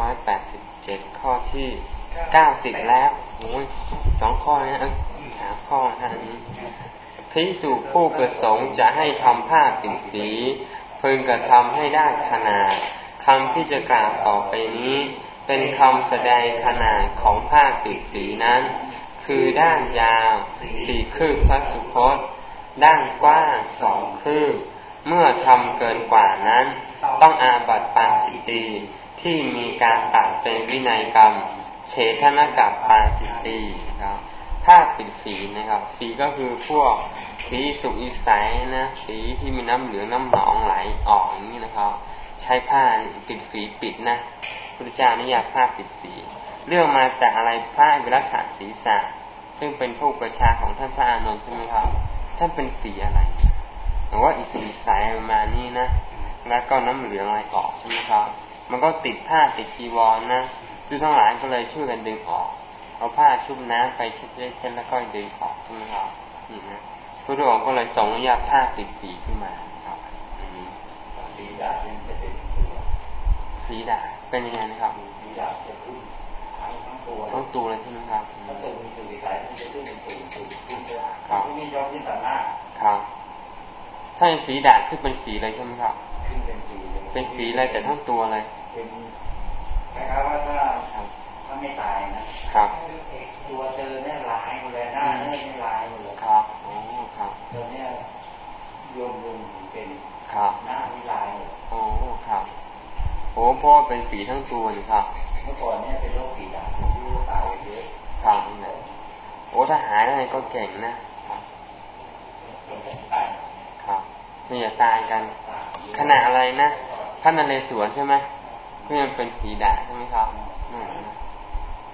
ร้อยแปดสิบเจ็ดข้อที่เก้าสิบแล้วโอ้ยสองข้อนะสามข้อท่านนี้พิสูจผู้ประสงค์จะให้ทำผ้าปิ่นสีพึงกระทำให้ได้ขนาดคำที่จะกล่าวต่อไปนี้ เป็นคำแสดงขนาดของผ้าปิดสีนั้น คือด้านยาวสี่คืบพระสุคต ด้านกว้างสองคืบ เมื่อทำเกินกว่านั้น ต้องอาบัตปาจิ ตีที่มีการตัดเป็นวินัยกรรมเฉทนกับปาจิตตีนะครับผ้าปิดสีนะครับ สีก็คือพวกสีสุกอีสายนะ สีที่มีน้ำเหลืองน้ำหนองไหลออกอย่างนี้นะครับ ใช้ผ้าปิดฝีปิดนะพระเจ้านิยามผ้าปิดสี เรื่องมาจากอะไรผ้าวิรัสศีษะซึ่งเป็นผู้ประชาของท่านพระอานนท์ใช่ไหมครับท่านเป็นสีอะไรหรือว่าอิสุอิสายมานี่นะ แล้วก็น้ำเหลืองอะไรออกใช่ไหมครับ มันก็ติดผ้าติดจีวรนนะดูทั้งหลายก็เลยช่วยกันดึงออก เอาผ้าชุบน้ำไปเช็ดเช็ดแล้วก็ดึงออกใช่ไหมครับนี่นะพระองค์ก็เลยส่งอนุญาตผ้าติดสีขึ้นมาครับสีดาเป็นจะเป็นสีดาเป็นยังไงนะครับสีดาจะขึ้นทั้งตัวทั้งตัวเลยใช่ไหมครับถ้าตัวมีตัวสีสายมันจะขึ้นเป็นตัวตัวขึ้นครับมียอดที่ตัดหน้าครับ ถ้าสีดาขึ้นเป็นสีเลยใช่ไหมครับขึ้น เป็นสีเป็นสีเลยแต่ทั้งตัวเลยเป็นแต่ว่าถ้าถ้าไม่ตายนะครับตัวเจอเนี่ยลายหมดเลยหน้าเนี่ยไม่ลายหมดเลยครับโอ้ครับตัวเนี้ยโยมรวมเป็นครับหน้าไม่ลายหมดโอ้ครับโอ้พ่อเป็นสีทั้งตัวนี่ครับเมื่อก่อนเนี่ยเป็นโรคผีดำที่ตายเยอะครับนี่โอ้ถ้าหายอะไรก็เก่งนะครับครับนี่อย่าตายกัน ขนาดอะไรนะพระนเรศวรใช่ไหมก็ยังเป็นสีด่าใช่ไหมครับ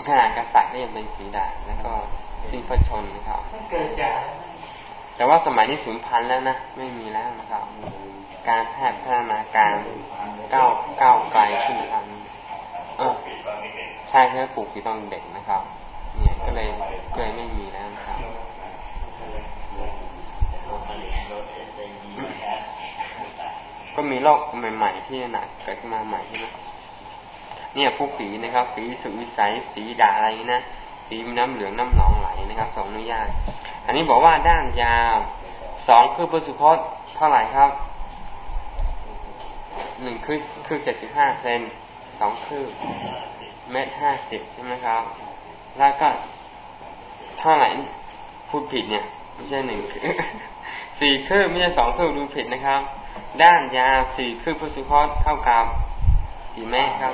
ขนาดกษัตริย์ก็ยังเป็นสีด่างแล้วก็สิ้นพระชนนะครับเกิดจากแต่ว่าสมัยนี้สูญพันธุ์แล้วนะไม่มีแล้วนะครับ การแพทย์พัฒนาการก้าวก้าวไกลขึ้นอันเออใช่ใช่ปลูกฝีตอนเด็กนะครับ เนี่ยก็เลยก็เลยไม่มีแล้วนะครับ ก็มีโรคใหม่ ๆ ที่หนักเกิดมาใหม่ใช่ไหมเนี่ยผู้ฝีนะครับฝีสุวิสัยสีด่าอะไรนะฝีน้ำเหลืองน้ำหนองไหลนะครับสองอนุญาตอันนี้บอกว่าด้านยาวสองคือประสุพจน์เท่าไหร่ครับหนึ่งคือคือเจ็ดสิบห้าเซนสองคือเมตรห้าสิบใช่ไหมครับ แล้วก็เท่าไหร่พูดผิดเนี่ย ไม่ใช่หนึ่งคือสี่คือไม่ใช่สองคือดูผิดนะครับ ด้านยาวสี่คือประสุพจน์เท่ากับกี่เมตรครับ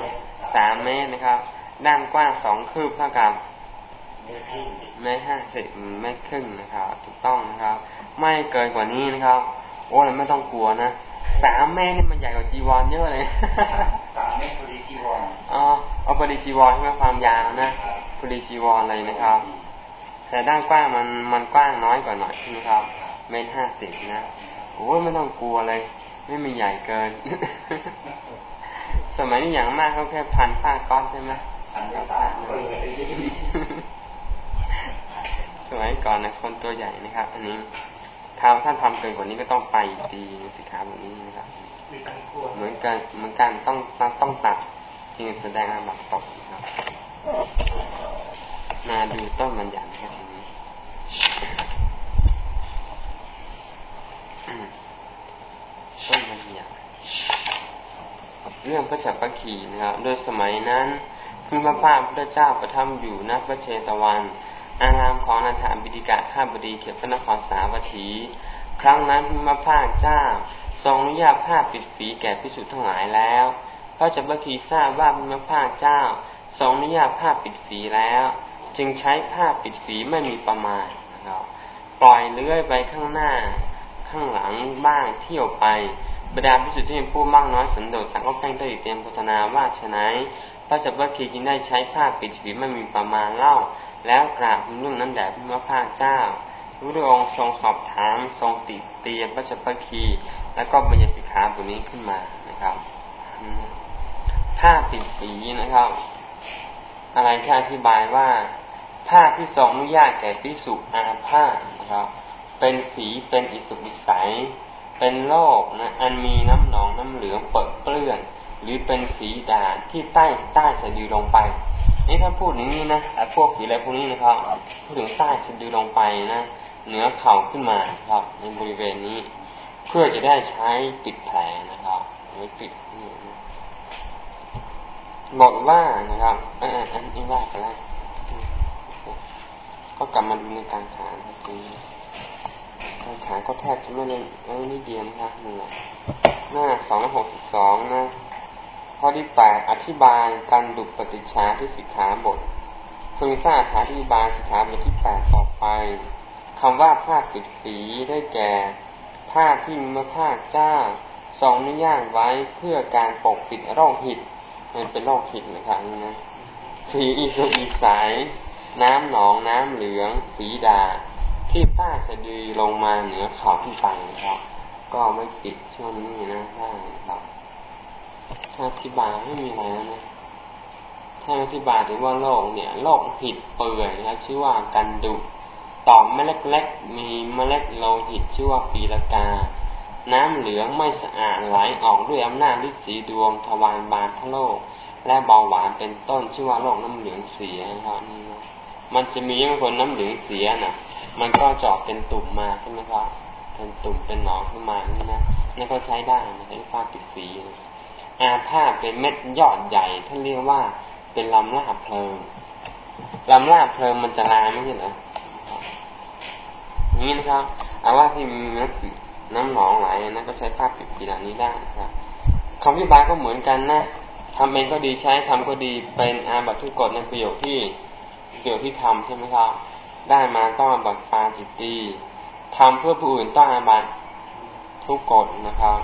สามเมตรนะครับ ด้านกว้างสองคืบเท่ากับเมตรห้าสิบเมตรครึ่งนะครับ ถูกต้องนะครับ ไม่เกินกว่านี้นะครับ โอ้เราไม่ต้องกลัวนะสามเมตรนี่มันใหญ่กว่าจีวรเยอะเลยสามเมตรพอดีจีวรอ๋อเอาพอดีจีวรใช่ไหมความยาวนะพอดีจีวรเลยนะครับ แต่ด้านกว้างมันมันกว้างน้อยกว่าหน่อยใช่ไหมครับ เมตรห้าสิบนะ โอ้ยไม่ต้องกลัวเลย ไม่มีใหญ่เกิน สมัยนี้อย่างมากเขาแค่พันผ้าก้อนใช่ไหมสมัยก่อนนะคนตัวใหญ่นะครับ อันนี้ถ้าท่านทำเกินกว่านี้ก็ต้องไปตีสิขาแบบนี้นะครับ เหมือนกันเหมือนกันต้องต้องตัดจึงแสดงอาบัตตกครับนาดูต้นมันอย่างครับนี้ต้นมันอย่าง เรื่องพระจักรพคีนะครับ โดยสมัยนั้นพึงพระภาคพระเจ้าประทับอยู่ณพระเชตวัน อารามของนาถาบิดิกาข้าบดีเขตพระนครสาวัตถี ครั้งนั้นพึงพระภาคเจ้าทรงอนุญาตผ้าปิดฝีแก่พิสุทั้งหลายแล้วพระจักรคีทราบว่าพึงพระภาคเจ้าทรงอนุญาตผ้าปิดฝีแล้ว จึงใช้ผ้าปิดฝีไม่มีประมาณนะครับปล่อยเลื้อยไปข้างหน้า ข้างหลังบ้างเที่ยวไป บรรดาพิสุทธิ์ที่เป็นผู้มากน้อยสันโดษต่างก็แพ่งได้เตรียมพัฒนาว่าฉนัยพระจักรคีจึงได้ใช้ผ้าปิดฝีไม่มีประมาณเล่า แล้วกราบเรื่องนั้นแด่พระพาเจ้าพระองค์ทรงสอบถามทรงติเตียพระจักรคี แล้วก็บรรยสิกขาบทนี้ขึ้นมานะครับผ้าปิดฝีนะครับ อะไรที่อธิบายว่าผ้าที่ทรงอนุญาตแก่พิสุอาผ้านะครับ เป็นฝีเป็นอิสุกิสัย เป็นโรคนะอันมีน้ำหนองน้ำเหลืองเปิดเปื้อน หรือเป็นฝีดาษที่ใต้ใต้สะดือลงไป นี่ถ้าพูดอย่างนี้นะพวกฝีอะไรพวกนี้นะครับพูดถึงใต้สะดือลงไปนะเหนือเข่าขึ้นมาครับ ในบริเวณนี้ เพื่อจะได้ใช้ปิดแผลนะครับไว้ปิดนี่นะบอกว่านะครับอันอันนี้ว่าไปแล้วก็กลับมาดูในการขาครับ ทีการขาก็แทบจะไม่เล่นแล้วนี่เดียนะครับนี่แหน้าสองร้อยหกสิบสองนะข้อที่แปดอธิบายการดุปฏิชาที่สิกขาบทพึงทราบอธิบายสิกขาบทที่แปดต่อไปคำว่าผ้าปิดสีได้แก่ ผ้าที่มีมาผ้าจ้าทรงอนุญาตไว้เพื่อการปกปิดโรคหิดมันเป็นโรคหิดนะครับนี่นะสีอีสุอีสายน้ำหนองน้ำเหลือง สีดา ที่ป้าสะดือลงมาเหนือเข่าขึ้นไปนะครับ ก็ไม่ปิดช่วงนี้นะได้ครับถ้าอธิบายไม่มีอะไรนะถ้าอธิบายถึงว่าโรคเนี่ยโรคหิดเปื่อยนะชื่อว่ากันดุต่อมเม็ดเล็กๆมีเมล็ดโลหิตชื่อว่าปีละกา น้ำเหลืองไม่สะอาดไหลออกด้วยอำนาจฤทธิ์สีดวงทวารบานทะโลก และเบาหวานเป็นต้นชื่อว่าโรคน้ำเหลืองเสียนะครับนี่นะ มันจะมีบางคนน้ำเหลืองเสียนะมันก็จาะเป็นตุ่มมาใช่ไหมครับ เป็นตุ่มเป็นหนองขึ้นมานี่นะนี่ก็ใช้ได้นะใช้ผ้าปิดสีนะอาผ้าเป็นเม็ดยอดใหญ่ท่านเรียกว่าเป็นลำลาบเพลิงลำลาบเพลิงมันจะลาไม่ใช่เหรอนี้นะครับเอาว่าที่มีน้ำหนองไหลนะก็ใช้ผ้าปิดปีเหล่านี้ได้นะครับคำพิบายก็เหมือนกันนะทำเองก็ดีใช้ทำก็ดีเป็นอาบัตทุกกฎในประโยคที่ ประโยคที่ทำใช่ไหมครับ ได้มาต้องอาบัตปาจิตตีทำเพื่อผู้อื่นต้องอาบัตทุกกฎนะครับ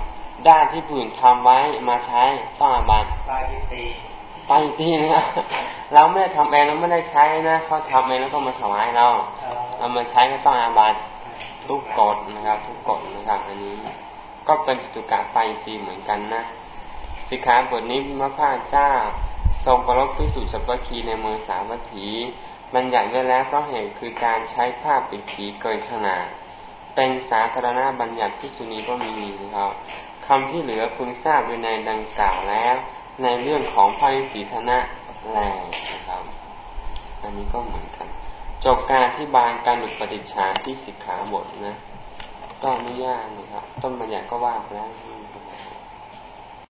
ด้านที่ผู้อื่นทำไว้มาใช้ต้องอาบัตปาจิตตีปาจิตตีนะครับเราไม่ได้ทำเองเราไม่ได้ใช้นะเขาทำเองแล้วก็มาถวายเราเอามาใช้ก็ต้องอาบัตทุกกฎนะครับ ทุกกฎนะครับ อันนี้ ก็เป็นจตุกะไฟจีเหมือนกันนะสิกขาบทนี้พระพาเจ้า ทรงประลบพิสูจน์สัพพคีในเมืองสาวัตถีบัญญัติไว้แล้วเพราะเหตุคือการใช้ผ้าปิดผีเกินขนาด เป็นสาธารณบัญญัติพิสุนีก็มีนะครับคำที่เหลือพึงทราบอยู่ในดังกล่าวแล้ว ในเรื่องของพระสีธนะแลนะครับ อันนี้ก็เหมือนกัน จบการที่บานการดุปฏิชาที่สิกขาบทนะ ก็ไม่ยากนะครับ ต้นบัญญัติก็ว่าไปแล้ว